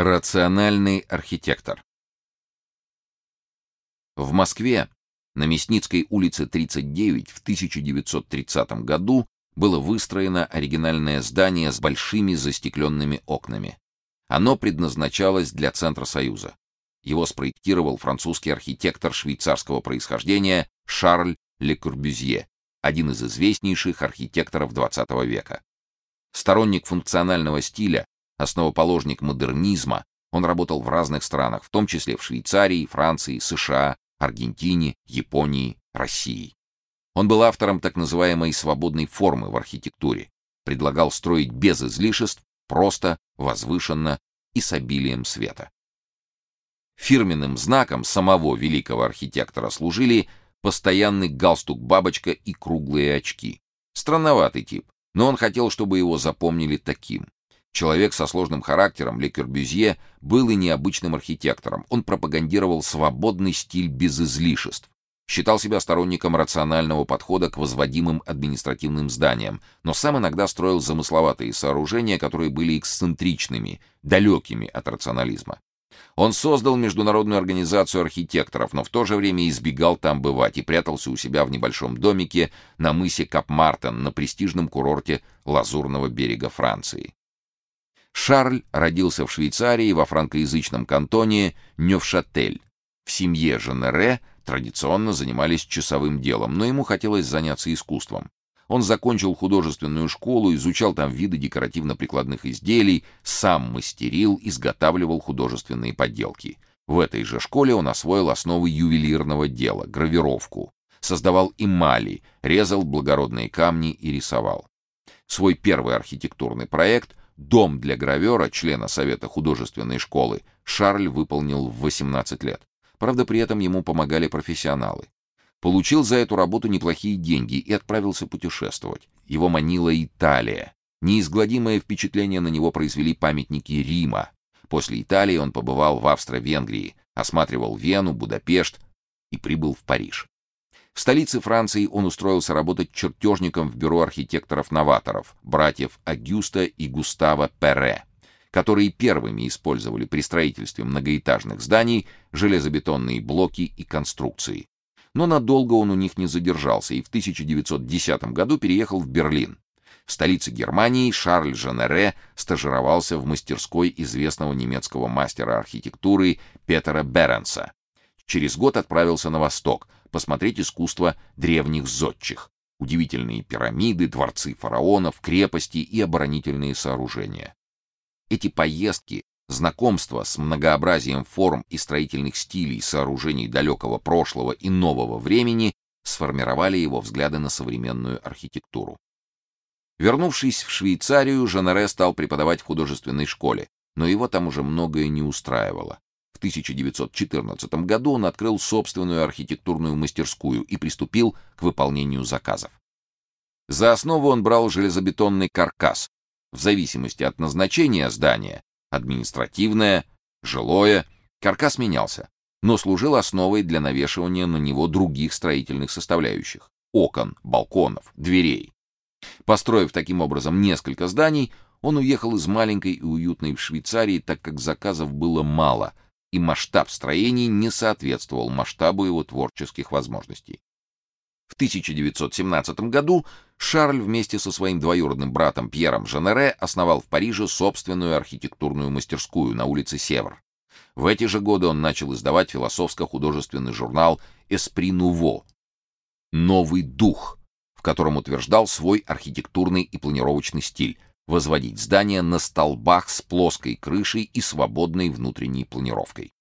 Рациональный архитектор. В Москве на Мясницкой улице 39 в 1930 году было выстроено оригинальное здание с большими застекленными окнами. Оно предназначалось для Центра Союза. Его спроектировал французский архитектор швейцарского происхождения Шарль Ле Корбюзье, один из известнейших архитекторов XX века. Сторонник функционального стиля, основоположник модернизма, он работал в разных странах, в том числе в Швейцарии, Франции, США, Аргентине, Японии, России. Он был автором так называемой свободной формы в архитектуре, предлагал строить без излишеств, просто, возвышенно и с обилием света. Фирменным знаком самого великого архитектора служили постоянный галстук-бабочка и круглые очки. Странноватый тип, но он хотел, чтобы его запомнили таким. Человек со сложным характером, Ле Корбюзье, был и необычным архитектором. Он пропагандировал свободный стиль без излишеств. Считал себя сторонником рационального подхода к возводимым административным зданиям, но сам иногда строил замысловатые сооружения, которые были эксцентричными, далекими от рационализма. Он создал международную организацию архитекторов, но в то же время избегал там бывать и прятался у себя в небольшом домике на мысе Кап-Мартен на престижном курорте Лазурного берега Франции. Шарль родился в Швейцарии во франкоязычном кантоне Нёвшатель. В семье Женере традиционно занимались часовым делом, но ему хотелось заняться искусством. Он закончил художественную школу, изучал там виды декоративно-прикладных изделий, сам мастерил, изготавливал художественные подделки. В этой же школе он освоил основы ювелирного дела, гравировку, создавал эмали, резал благородные камни и рисовал. Свой первый архитектурный проект Дом для гравера, члена Совета художественной школы, Шарль выполнил в 18 лет. Правда, при этом ему помогали профессионалы. Получил за эту работу неплохие деньги и отправился путешествовать. Его манила Италия. Неизгладимое впечатление на него произвели памятники Рима. После Италии он побывал в Австро-Венгрии, осматривал Вену, Будапешт и прибыл в Париж. В столице Франции он устроился работать чертежником в бюро архитекторов-новаторов, братьев Агюста и Густава Перре, которые первыми использовали при строительстве многоэтажных зданий железобетонные блоки и конструкции. Но надолго он у них не задержался и в 1910 году переехал в Берлин. В столице Германии Шарль Женере стажировался в мастерской известного немецкого мастера архитектуры Петера Беренса. Через год отправился на восток, посмотреть искусство древних зодчих, удивительные пирамиды, дворцы фараонов, крепости и оборонительные сооружения. Эти поездки, знакомство с многообразием форм и строительных стилей сооружений далекого прошлого и нового времени сформировали его взгляды на современную архитектуру. Вернувшись в Швейцарию, Женере стал преподавать в художественной школе, но его там уже многое не устраивало. В 1914 году он открыл собственную архитектурную мастерскую и приступил к выполнению заказов. За основу он брал железобетонный каркас. В зависимости от назначения здания, административное, жилое, каркас менялся, но служил основой для навешивания на него других строительных составляющих: окон, балконов, дверей. Построив таким образом несколько зданий, он уехал из маленькой и уютной в Швейцарии, так как заказов было мало — и масштаб строений не соответствовал масштабу его творческих возможностей. В 1917 году Шарль вместе со своим двоюродным братом Пьером Женере основал в Париже собственную архитектурную мастерскую на улице Севр. В эти же годы он начал издавать философско-художественный журнал «Эспри Нуво» «Новый дух», в котором утверждал свой архитектурный и планировочный стиль, возводить здания на столбах с плоской крышей и свободной внутренней планировкой.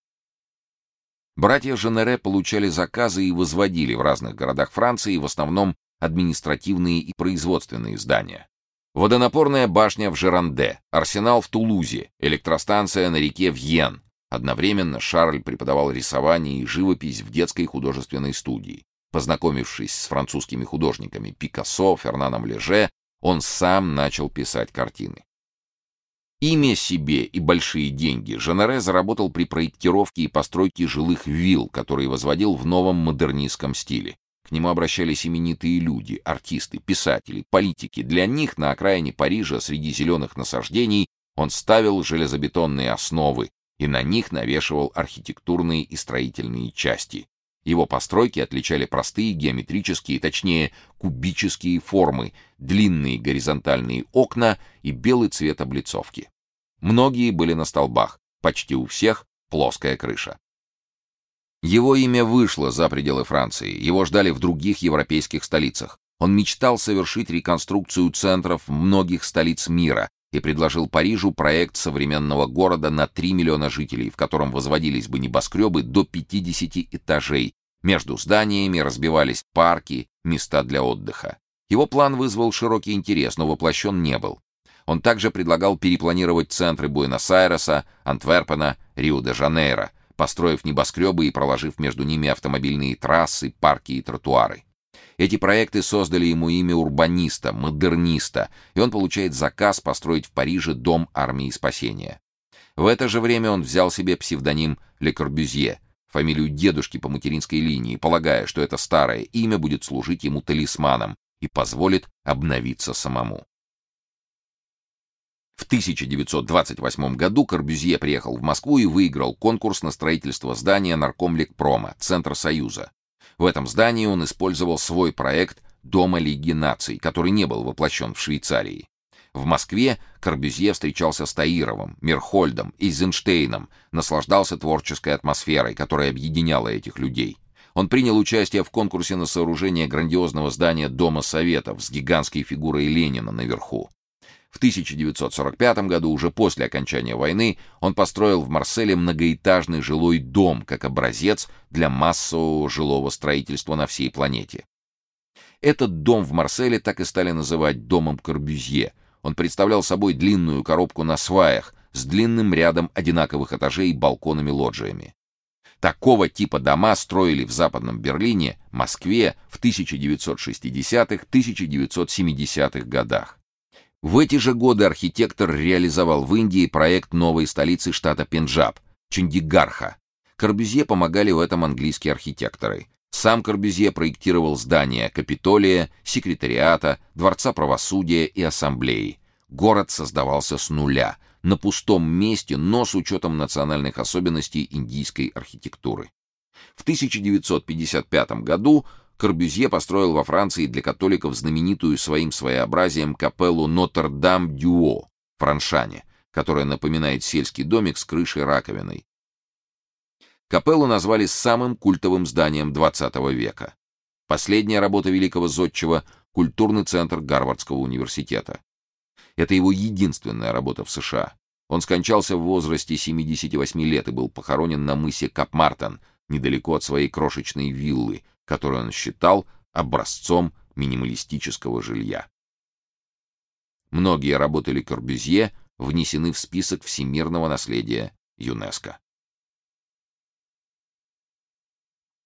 Братья Женере получали заказы и возводили в разных городах Франции в основном административные и производственные здания. Водонапорная башня в Жеранде, арсенал в Тулузе, электростанция на реке Вьен. Одновременно Шарль преподавал рисование и живопись в детской художественной студии. Познакомившись с французскими художниками Пикассо, Фернаном Леже, он сам начал писать картины. Имя себе и большие деньги Женере заработал при проектировке и постройке жилых вилл, которые возводил в новом модернистском стиле. К нему обращались именитые люди, артисты, писатели, политики. Для них на окраине Парижа среди зеленых насаждений Он ставил железобетонные основы и на них навешивал архитектурные и строительные части. Его постройки отличали простые геометрические, точнее, кубические формы, длинные горизонтальные окна и белый цвет облицовки. Многие были на столбах, почти у всех плоская крыша. Его имя вышло за пределы Франции, его ждали в других европейских столицах. Он мечтал совершить реконструкцию центров многих столиц мира и предложил Парижу проект современного города на 3 миллиона жителей, в котором возводились бы небоскребы до 50 этажей. Между зданиями разбивались парки, места для отдыха. Его план вызвал широкий интерес, но воплощен не был. Он также предлагал перепланировать центры Буэнос-Айреса, Антверпена, Рио-де-Жанейро, построив небоскребы и проложив между ними автомобильные трассы, парки и тротуары. Эти проекты создали ему имя урбаниста, модерниста, и он получает заказ построить в Париже дом армии спасения. В это же время он взял себе псевдоним Ле Корбюзье, фамилию дедушки по материнской линии, полагая, что это старое имя будет служить ему талисманом и позволит обновиться самому. В 1928 году Корбюзье приехал в Москву и выиграл конкурс на строительство здания Наркомлекпрома, Центр Союза. В этом здании он использовал свой проект Дома Лиги наций, который не был воплощен в Швейцарии. В Москве Корбюзье встречался с Таировым, Мирхольдом, Эйзенштейном, наслаждался творческой атмосферой, которая объединяла этих людей. Он принял участие в конкурсе на сооружение грандиозного здания Дома Советов с гигантской фигурой Ленина наверху. В 1945 году, уже после окончания войны, он построил в Марселе многоэтажный жилой дом как образец для массового жилого строительства на всей планете. Этот дом в Марселе так и стали называть домом Корбюзье. Он представлял собой длинную коробку на сваях с длинным рядом одинаковых этажей и балконами-лоджиями. Такого типа дома строили в Западном Берлине, Москве в 1960-1970-х годах. В эти же годы архитектор реализовал в Индии проект новой столицы штата Пенджаб Чандигарха. Корбюзье помогали в этом английские архитекторы. Сам Корбюзье проектировал здания Капитолия, секретариата, дворца правосудия и ассамблеи. Город создавался с нуля, на пустом месте, но с учетом национальных особенностей индийской архитектуры. В 1955 году Корбюзье построил во Франции для католиков знаменитую своим своеобразием капеллу Нотр-Дам-Дюо в Франшане, которая напоминает сельский домик с крышей-раковиной. Капеллу назвали самым культовым зданием XX века. Последняя работа великого зодчего — культурный центр Гарвардского университета. Это его единственная работа в США. Он скончался в возрасте 78 лет и был похоронен на мысе Кап-Мартен, недалеко от своей крошечной виллы, которую он считал образцом минималистического жилья. Многие работы Ле Корбюзье внесены в список всемирного наследия ЮНЕСКО.